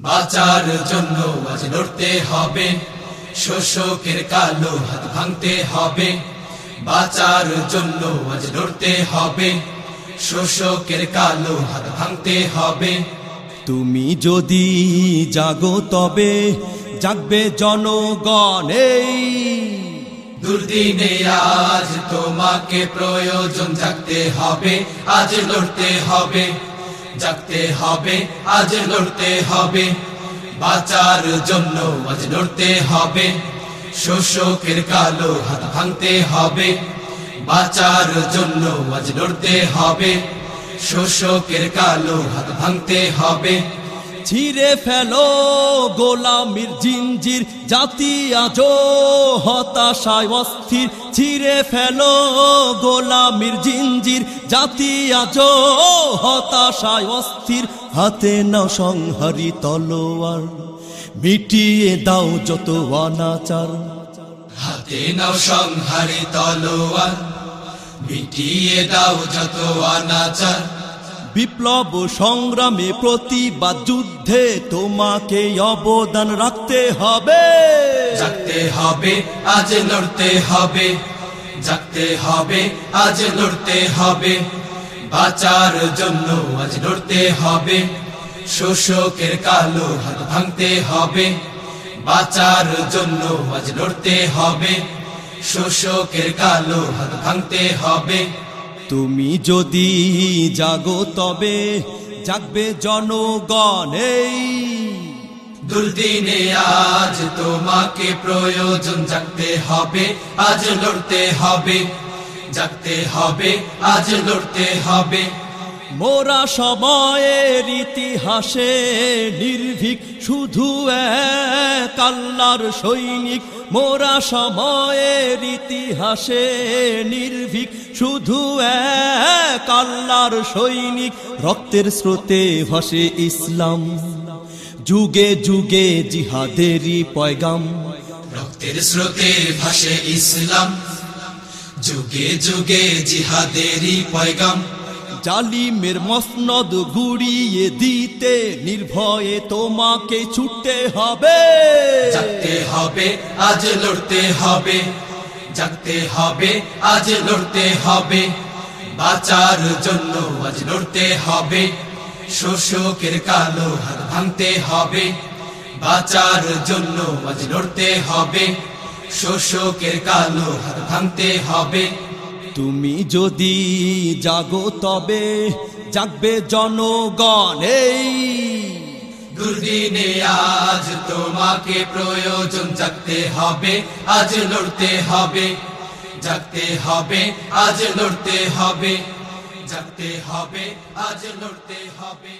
বাঁচার জন্য আজ লড়তে হবে। শোষকের কালো হাত ভাঙতে হবে। বাঁচার জন্য আজ লড়তে হবে। শোষকের কালো হাত ভাঙতে হবে। তুমি যদি জাগো তবে জাগবে জনগণ দুর্দিনে আজ তোমাকে প্রয়োজন জাগতে হবে, আজ লড়তে হবে। জাগতে হবে, আজ লড়তে হবে। বাঁচার জন্য আজ লড়তে হবে। শোষকের কালো হাত ভাঙতে হবে। বাঁচার জন্য আজ লড়তে হবে। শোষকের কালো হাত ভাঙতে হবে। ছিঁড়ে ফেলো গোলামির জিঞ্জির জাতি আজো হতাশায় অস্থির। ছিঁড়ে ফেলো গোলামির জিঞ্জির জাতি আজো হতাশায় অস্থির। হাতে নাও সংহারি তলোয়ার, মিটিয়ে দাও যত অনাচার। হাতে নাও সংহারি তলোয়ার, মিটিয়ে দাও যত অনাচার। বিপ্লব সংগ্রামে প্রতিবাদ যুদ্ধে তোমাকে অবদান রাখতে হবে। জাগতে হবে, আজ লড়তে হবে। জাগতে হবে, আজ লড়তে হবে। বাঁচার জন্য আজ লড়তে হবে। শোষকের কালো হাত ভাঙতে হবে। বাঁচার জন্য আজ লড়তে হবে। শোষকের কালো হাত ভাঙতে হবে। তুমি যদি জাগো তবে জাগবে জনগণ এই। দুর্দিনে আজ তোমাকে প্রয়োজন জাগতে হবে আজ লড়তে হবে। জাগতে হবে আজ লড়তে হবে। মোরা সময়ের ইতিহাসে নির্ভীক শুধু এক আল্লাহর সৈনিক। মোরা সময়ের ইতিহাসে নির্ভীক। শুধু এক আল্লাহর সৈনিক রক্তের স্রোতে ভাসে ইসলাম। যুগে যুগে জিহাদেরই পয়গাম। রক্তের স্রোতে ভাসে ইসলাম। যুগে যুগে জিহাদেরই পয়গাম। জালিমের মসনদ গুড়িয়ে দিতে নির্ভয়ে তোমাকে ছুটতে হবে। হবে আজ লড়তে হবে। জাগতে হবে, আজ লড়তে হবে। বাঁচার জন্য আজ লড়তে হবে। শোষকের কালো হাত ভাঙতে হবে। বাঁচার জন্য আজ লড়তে হবে। শোষকের কালো হাত ভাঙতে হবে। তুমি যদি জাগো তবে, জাগবে জনগণ, এই দুর্দিনে আজ তোমাকে প্রয়োজন জাগতে হবে, আজ লড়তে হবে, জাগতে হবে, আজ লড়তে হবে, জাগতে হবে, আজ লড়তে হবে।